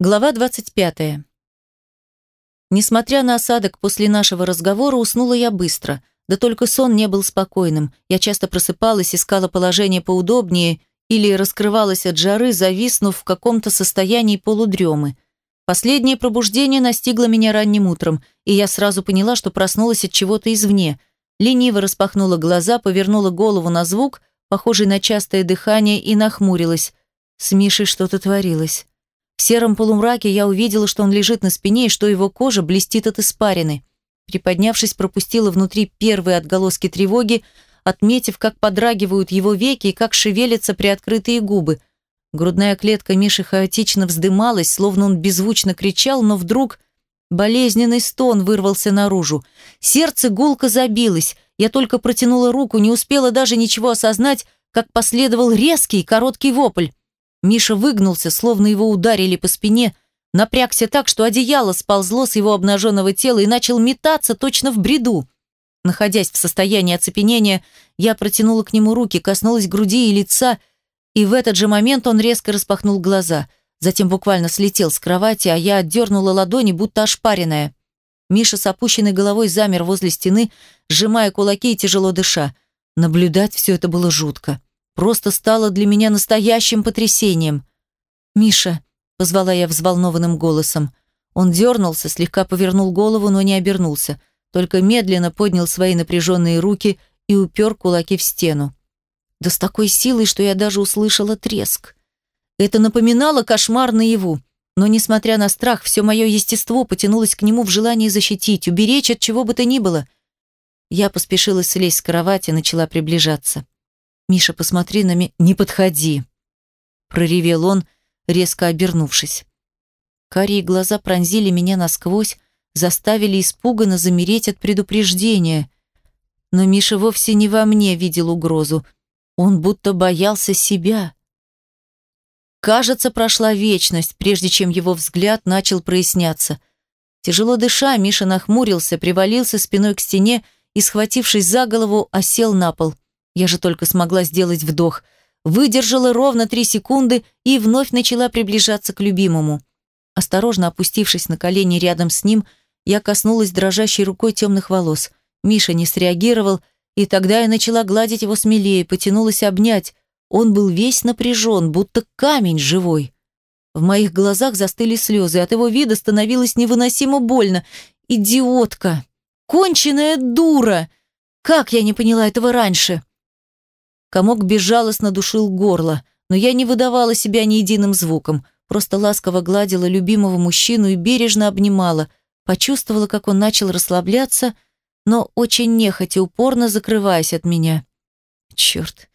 Глава 25. Несмотря на осадок после нашего разговора, уснула я быстро. Да только сон не был спокойным. Я часто просыпалась, искала положение поудобнее или раскрывалась от жары, зависнув в каком-то состоянии полудремы. Последнее пробуждение настигло меня ранним утром, и я сразу поняла, что проснулась от чего-то извне. Лениво распахнула глаза, повернула голову на звук, похожий на частое дыхание, и нахмурилась. С Мишей что-то творилось. В сером полумраке я увидела, что он лежит на спине и что его кожа блестит от испарины. Приподнявшись, пропустила внутри первые отголоски тревоги, отметив, как подрагивают его веки и как шевелятся приоткрытые губы. Грудная клетка Миши хаотично вздымалась, словно он беззвучно кричал, но вдруг болезненный стон вырвался наружу. Сердце гулко забилось. Я только протянула руку, не успела даже ничего осознать, как последовал резкий короткий вопль. Миша выгнулся, словно его ударили по спине, напрягся так, что одеяло сползло с его обнаженного тела и начал метаться точно в бреду. Находясь в состоянии оцепенения, я протянула к нему руки, коснулась груди и лица, и в этот же момент он резко распахнул глаза. Затем буквально слетел с кровати, а я отдернула ладони, будто ошпаренная. Миша с опущенной головой замер возле стены, сжимая кулаки и тяжело дыша. Наблюдать все это было жутко просто стало для меня настоящим потрясением. «Миша», — позвала я взволнованным голосом. Он дернулся, слегка повернул голову, но не обернулся, только медленно поднял свои напряженные руки и упер кулаки в стену. Да с такой силой, что я даже услышала треск. Это напоминало кошмар наяву, но, несмотря на страх, все мое естество потянулось к нему в желании защитить, уберечь от чего бы то ни было. Я поспешила слезть с кровати, начала приближаться. «Миша, посмотри на меня, не подходи!» Проревел он, резко обернувшись. Карие глаза пронзили меня насквозь, заставили испуганно замереть от предупреждения. Но Миша вовсе не во мне видел угрозу. Он будто боялся себя. Кажется, прошла вечность, прежде чем его взгляд начал проясняться. Тяжело дыша, Миша нахмурился, привалился спиной к стене и, схватившись за голову, осел на пол. Я же только смогла сделать вдох. Выдержала ровно три секунды и вновь начала приближаться к любимому. Осторожно опустившись на колени рядом с ним, я коснулась дрожащей рукой темных волос. Миша не среагировал, и тогда я начала гладить его смелее, потянулась обнять. Он был весь напряжен, будто камень живой. В моих глазах застыли слезы, от его вида становилось невыносимо больно. «Идиотка! Конченая дура! Как я не поняла этого раньше?» Комок безжалостно душил горло, но я не выдавала себя ни единым звуком, просто ласково гладила любимого мужчину и бережно обнимала, почувствовала, как он начал расслабляться, но очень нехотя, упорно закрываясь от меня. «Черт,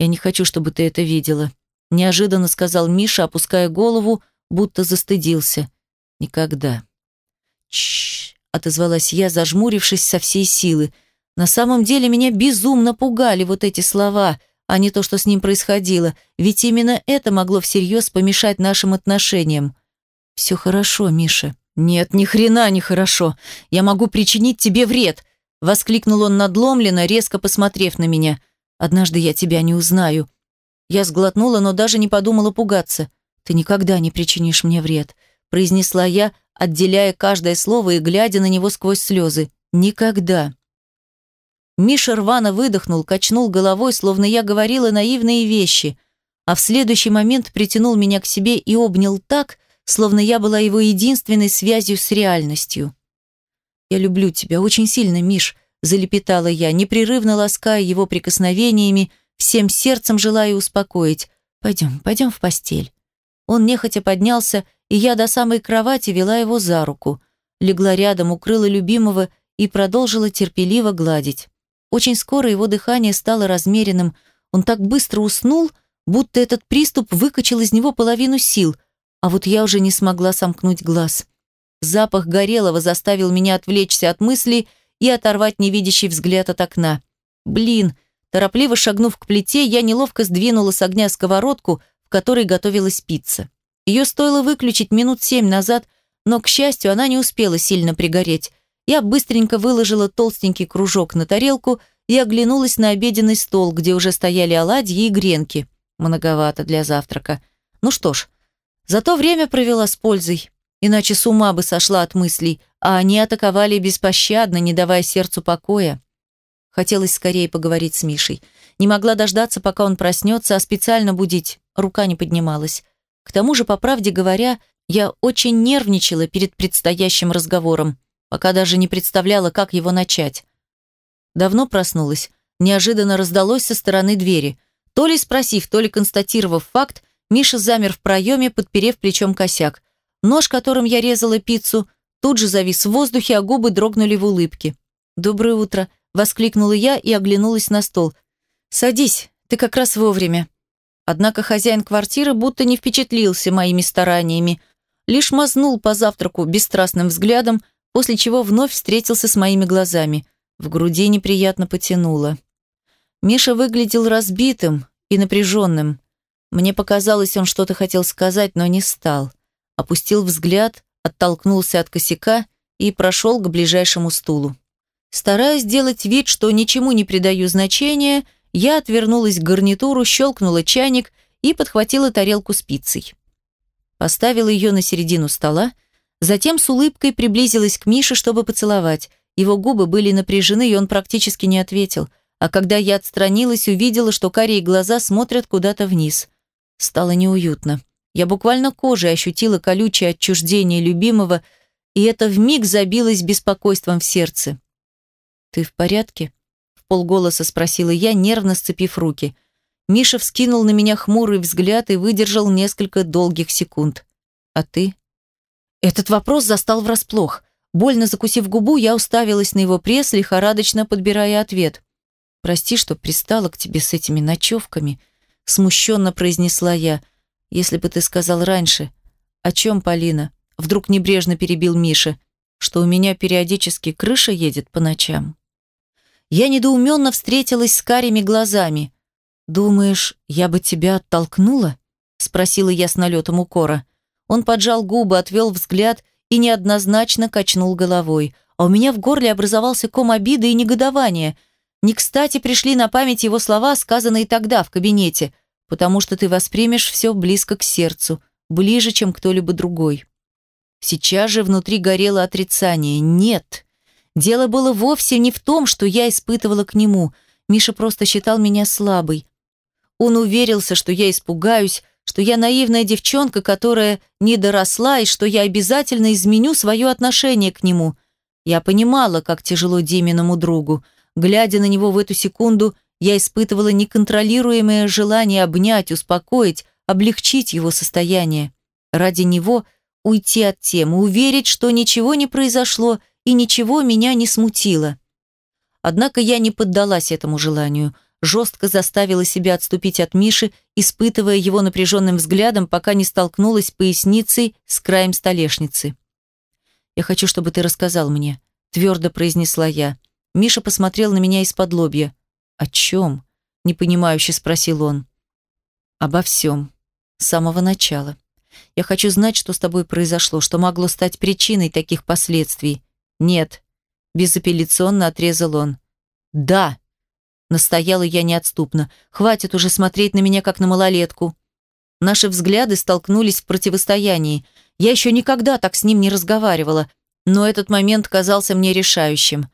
я не хочу, чтобы ты это видела», – неожиданно сказал Миша, опуская голову, будто застыдился. «Никогда». «Чш», – отозвалась я, зажмурившись со всей силы – на самом деле меня безумно пугали вот эти слова, а не то, что с ним происходило, ведь именно это могло всерьез помешать нашим отношениям. «Все хорошо, Миша». «Нет, ни хрена не хорошо. Я могу причинить тебе вред», — воскликнул он надломленно, резко посмотрев на меня. «Однажды я тебя не узнаю». Я сглотнула, но даже не подумала пугаться. «Ты никогда не причинишь мне вред», — произнесла я, отделяя каждое слово и глядя на него сквозь слезы. «Никогда». Миша рвано выдохнул, качнул головой, словно я говорила наивные вещи, а в следующий момент притянул меня к себе и обнял так, словно я была его единственной связью с реальностью. «Я люблю тебя очень сильно, Миш», – залепетала я, непрерывно лаская его прикосновениями, всем сердцем желая успокоить. «Пойдем, пойдем в постель». Он нехотя поднялся, и я до самой кровати вела его за руку. Легла рядом, укрыла любимого и продолжила терпеливо гладить. Очень скоро его дыхание стало размеренным. Он так быстро уснул, будто этот приступ выкачал из него половину сил, а вот я уже не смогла сомкнуть глаз. Запах горелого заставил меня отвлечься от мыслей и оторвать невидящий взгляд от окна. Блин, торопливо шагнув к плите, я неловко сдвинула с огня сковородку, в которой готовилась пицца. Ее стоило выключить минут семь назад, но, к счастью, она не успела сильно пригореть. Я быстренько выложила толстенький кружок на тарелку и оглянулась на обеденный стол, где уже стояли оладьи и гренки. Многовато для завтрака. Ну что ж, Зато время провела с пользой, иначе с ума бы сошла от мыслей, а они атаковали беспощадно, не давая сердцу покоя. Хотелось скорее поговорить с Мишей. Не могла дождаться, пока он проснется, а специально будить. Рука не поднималась. К тому же, по правде говоря, я очень нервничала перед предстоящим разговором, пока даже не представляла, как его начать. Давно проснулась. Неожиданно раздалось со стороны двери. То ли спросив, то ли констатировав факт, Миша замер в проеме, подперев плечом косяк. Нож, которым я резала пиццу, тут же завис в воздухе, а губы дрогнули в улыбке. «Доброе утро!» – воскликнула я и оглянулась на стол. «Садись, ты как раз вовремя». Однако хозяин квартиры будто не впечатлился моими стараниями, лишь мазнул по завтраку бесстрастным взглядом, после чего вновь встретился с моими глазами. В груди неприятно потянуло. Миша выглядел разбитым и напряженным. Мне показалось, он что-то хотел сказать, но не стал. Опустил взгляд, оттолкнулся от косяка и прошел к ближайшему стулу. Стараясь сделать вид, что ничему не придаю значения, я отвернулась к гарнитуру, щелкнула чайник и подхватила тарелку с пиццей. Поставила ее на середину стола, затем с улыбкой приблизилась к Мише, чтобы поцеловать. Его губы были напряжены, и он практически не ответил. А когда я отстранилась, увидела, что карие глаза смотрят куда-то вниз. Стало неуютно. Я буквально кожей ощутила колючее отчуждение любимого, и это вмиг забилось беспокойством в сердце. «Ты в порядке?» – в полголоса спросила я, нервно сцепив руки. Миша вскинул на меня хмурый взгляд и выдержал несколько долгих секунд. «А ты?» Этот вопрос застал врасплох. Больно закусив губу, я уставилась на его пресс, лихорадочно подбирая ответ. «Прости, что пристала к тебе с этими ночевками», – смущенно произнесла я. «Если бы ты сказал раньше». «О чем, Полина?» – вдруг небрежно перебил Миша. «Что у меня периодически крыша едет по ночам». Я недоуменно встретилась с карими глазами. «Думаешь, я бы тебя оттолкнула?» – спросила я с налетом укора. Он поджал губы, отвел взгляд и неоднозначно качнул головой. А у меня в горле образовался ком обиды и негодования. Не кстати пришли на память его слова, сказанные тогда в кабинете, потому что ты воспримешь все близко к сердцу, ближе, чем кто-либо другой. Сейчас же внутри горело отрицание. Нет, Дело было вовсе не в том, что я испытывала к нему. Миша просто считал меня слабой. Он уверился, что я испугаюсь, что я наивная девчонка, которая не доросла, и что я обязательно изменю свое отношение к нему. Я понимала, как тяжело Диминому другу. Глядя на него в эту секунду, я испытывала неконтролируемое желание обнять, успокоить, облегчить его состояние. Ради него уйти от темы, уверить, что ничего не произошло – и ничего меня не смутило. Однако я не поддалась этому желанию, жестко заставила себя отступить от Миши, испытывая его напряженным взглядом, пока не столкнулась поясницей с краем столешницы. «Я хочу, чтобы ты рассказал мне», — твердо произнесла я. Миша посмотрел на меня из-под лобья. «О чем?» — непонимающе спросил он. «Обо всем. С самого начала. Я хочу знать, что с тобой произошло, что могло стать причиной таких последствий. «Нет», – безапелляционно отрезал он. «Да», – настояла я неотступно. «Хватит уже смотреть на меня, как на малолетку». Наши взгляды столкнулись в противостоянии. Я еще никогда так с ним не разговаривала, но этот момент казался мне решающим.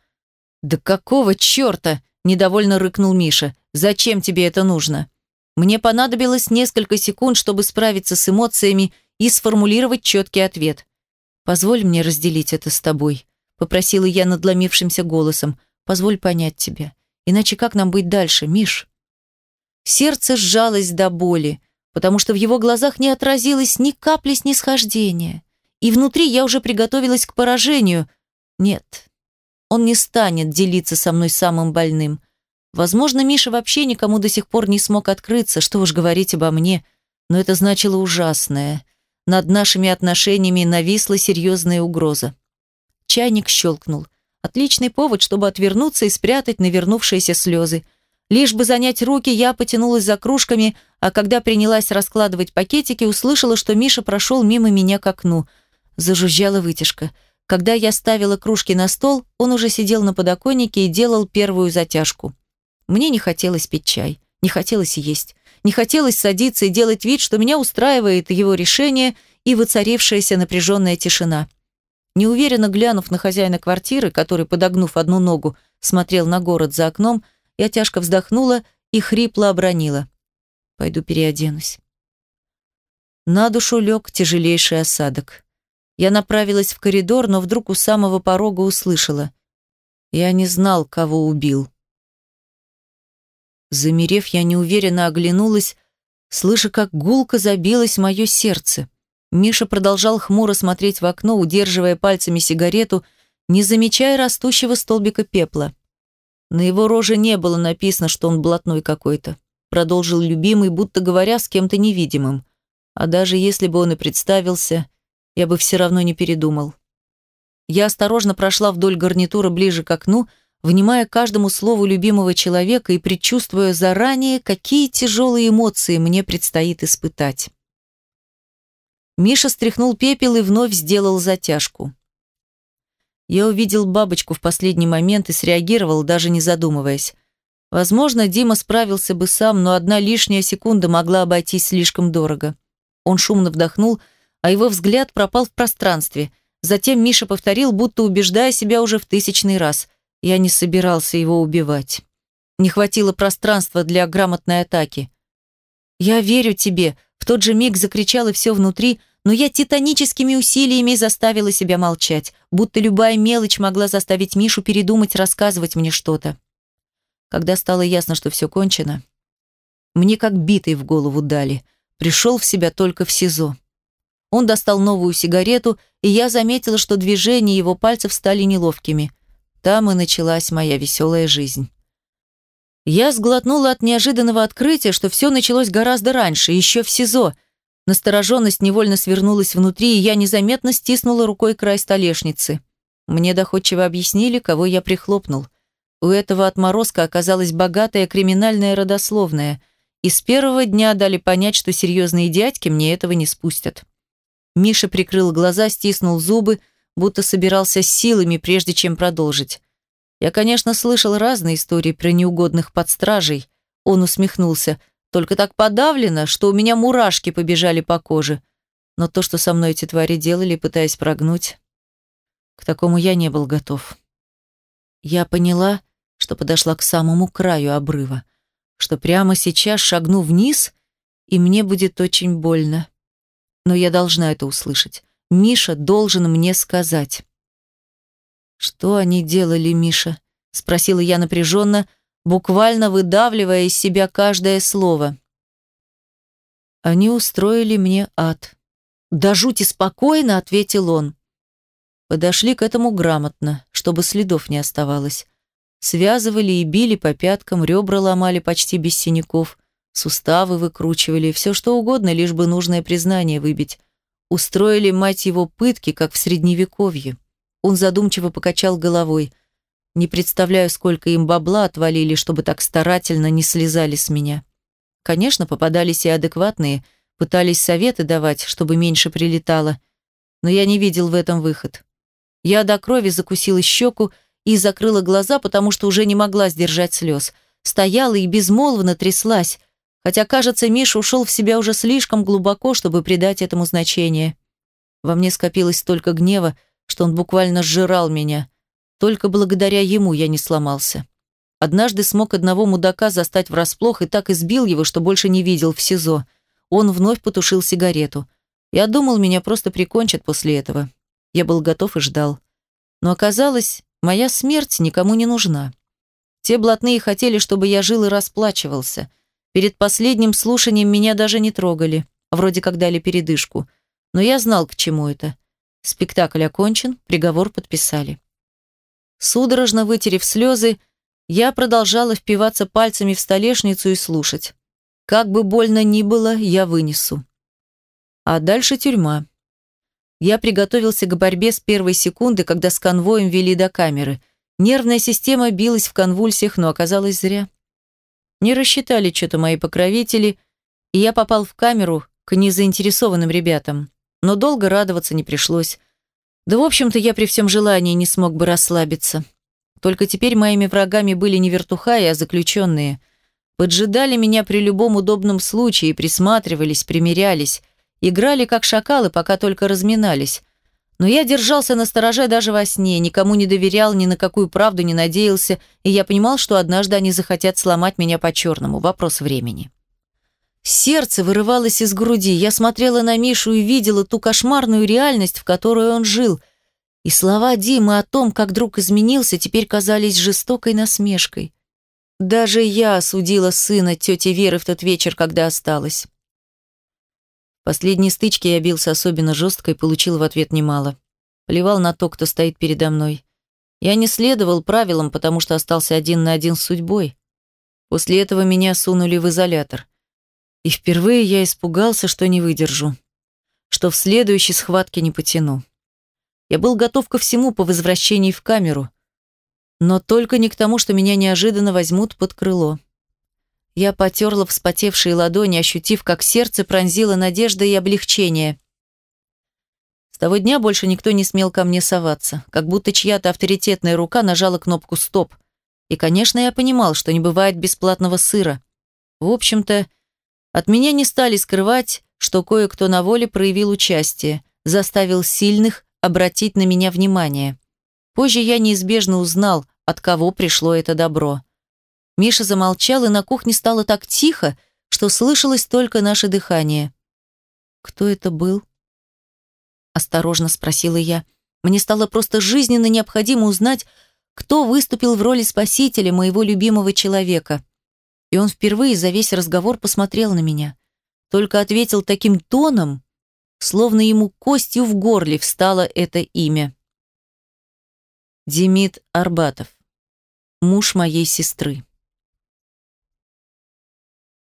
«Да какого черта?» – недовольно рыкнул Миша. «Зачем тебе это нужно?» Мне понадобилось несколько секунд, чтобы справиться с эмоциями и сформулировать четкий ответ. «Позволь мне разделить это с тобой», попросила я надломившимся голосом. Позволь понять тебя. Иначе как нам быть дальше, Миш? Сердце сжалось до боли, потому что в его глазах не отразилось ни капли снисхождения. И внутри я уже приготовилась к поражению. Нет, он не станет делиться со мной самым больным. Возможно, Миша вообще никому до сих пор не смог открыться, что уж говорить обо мне, но это значило ужасное. Над нашими отношениями нависла серьезная угроза. Чайник щелкнул. Отличный повод, чтобы отвернуться и спрятать навернувшиеся слезы. Лишь бы занять руки, я потянулась за кружками, а когда принялась раскладывать пакетики, услышала, что Миша прошел мимо меня к окну. Зажужжала вытяжка. Когда я ставила кружки на стол, он уже сидел на подоконнике и делал первую затяжку. Мне не хотелось пить чай. Не хотелось есть. Не хотелось садиться и делать вид, что меня устраивает его решение и воцарившаяся напряженная тишина. Неуверенно глянув на хозяина квартиры, который, подогнув одну ногу, смотрел на город за окном, я тяжко вздохнула и хрипло обронила. «Пойду переоденусь». На душу лег тяжелейший осадок. Я направилась в коридор, но вдруг у самого порога услышала. Я не знал, кого убил. Замерев, я неуверенно оглянулась, слыша, как гулко забилось мое сердце. Миша продолжал хмуро смотреть в окно, удерживая пальцами сигарету, не замечая растущего столбика пепла. На его роже не было написано, что он блатной какой-то. Продолжил любимый, будто говоря с кем-то невидимым. А даже если бы он и представился, я бы все равно не передумал. Я осторожно прошла вдоль гарнитура ближе к окну, внимая каждому слову любимого человека и предчувствуя заранее, какие тяжелые эмоции мне предстоит испытать. Миша стряхнул пепел и вновь сделал затяжку. Я увидел бабочку в последний момент и среагировал, даже не задумываясь. Возможно, Дима справился бы сам, но одна лишняя секунда могла обойтись слишком дорого. Он шумно вдохнул, а его взгляд пропал в пространстве. Затем Миша повторил, будто убеждая себя уже в тысячный раз. Я не собирался его убивать. Не хватило пространства для грамотной атаки. «Я верю тебе», — в тот же миг закричало все внутри, но я титаническими усилиями заставила себя молчать, будто любая мелочь могла заставить Мишу передумать рассказывать мне что-то. Когда стало ясно, что все кончено, мне как битой в голову дали. Пришел в себя только в СИЗО. Он достал новую сигарету, и я заметила, что движения его пальцев стали неловкими. Там и началась моя веселая жизнь. Я сглотнула от неожиданного открытия, что все началось гораздо раньше, еще в СИЗО. Настороженность невольно свернулась внутри, и я незаметно стиснула рукой край столешницы. Мне доходчиво объяснили, кого я прихлопнул. У этого отморозка оказалась богатая криминальная родословная, и с первого дня дали понять, что серьезные дядьки мне этого не спустят. Миша прикрыл глаза, стиснул зубы, будто собирался силами, прежде чем продолжить. Я, конечно, слышал разные истории про неугодных подстражей. Он усмехнулся. Только так подавлено, что у меня мурашки побежали по коже. Но то, что со мной эти твари делали, пытаясь прогнуть, к такому я не был готов. Я поняла, что подошла к самому краю обрыва, что прямо сейчас шагну вниз, и мне будет очень больно. Но я должна это услышать. Миша должен мне сказать. «Что они делали, Миша?» — спросила я напряженно, буквально выдавливая из себя каждое слово. «Они устроили мне ад». «Да жути спокойно», — ответил он. Подошли к этому грамотно, чтобы следов не оставалось. Связывали и били по пяткам, ребра ломали почти без синяков, суставы выкручивали, все что угодно, лишь бы нужное признание выбить. Устроили, мать его, пытки, как в средневековье. Он задумчиво покачал головой. Не представляю, сколько им бабла отвалили, чтобы так старательно не слезали с меня. Конечно, попадались и адекватные, пытались советы давать, чтобы меньше прилетало, но я не видел в этом выход. Я до крови закусила щеку и закрыла глаза, потому что уже не могла сдержать слез. Стояла и безмолвно тряслась, хотя, кажется, Миша ушел в себя уже слишком глубоко, чтобы придать этому значение. Во мне скопилось столько гнева, что он буквально сжирал меня. Только благодаря ему я не сломался. Однажды смог одного мудака застать врасплох и так избил его, что больше не видел в СИЗО. Он вновь потушил сигарету. Я думал, меня просто прикончат после этого. Я был готов и ждал. Но оказалось, моя смерть никому не нужна. Те блатные хотели, чтобы я жил и расплачивался. Перед последним слушанием меня даже не трогали, вроде как дали передышку. Но я знал, к чему это. Спектакль окончен, приговор подписали. Судорожно вытерев слезы, я продолжала впиваться пальцами в столешницу и слушать. Как бы больно ни было, я вынесу. А дальше тюрьма. Я приготовился к борьбе с первой секунды, когда с конвоем вели до камеры. Нервная система билась в конвульсиях, но оказалось зря. Не рассчитали что-то мои покровители, и я попал в камеру к незаинтересованным ребятам. Но долго радоваться не пришлось. Да, в общем-то, я при всем желании не смог бы расслабиться. Только теперь моими врагами были не вертухаи, а заключенные. Поджидали меня при любом удобном случае, присматривались, примерялись. Играли как шакалы, пока только разминались. Но я держался на стороже даже во сне, никому не доверял, ни на какую правду не надеялся, и я понимал, что однажды они захотят сломать меня по-черному. Вопрос времени. Сердце вырывалось из груди. Я смотрела на Мишу и видела ту кошмарную реальность, в которой он жил. И слова Димы о том, как друг изменился, теперь казались жестокой насмешкой. Даже я осудила сына тети Веры в тот вечер, когда осталась. В последней стычке я бился особенно жестко и получил в ответ немало. Плевал на то, кто стоит передо мной. Я не следовал правилам, потому что остался один на один с судьбой. После этого меня сунули в изолятор. И впервые я испугался, что не выдержу. Что в следующей схватке не потяну. Я был готов ко всему по возвращении в камеру, но только не к тому, что меня неожиданно возьмут под крыло. Я потерла вспотевшие ладони, ощутив, как сердце пронзило надежда и облегчение. С того дня больше никто не смел ко мне соваться, как будто чья-то авторитетная рука нажала кнопку «Стоп». И, конечно, я понимал, что не бывает бесплатного сыра. В общем-то, от меня не стали скрывать, что кое-кто на воле проявил участие, заставил сильных обратить на меня внимание. Позже я неизбежно узнал, от кого пришло это добро. Миша замолчал, и на кухне стало так тихо, что слышалось только наше дыхание. «Кто это был?» Осторожно спросила я. Мне стало просто жизненно необходимо узнать, кто выступил в роли спасителя моего любимого человека. И он впервые за весь разговор посмотрел на меня. Только ответил таким тоном, словно ему костью в горле встало это имя. Демид Арбатов, муж моей сестры.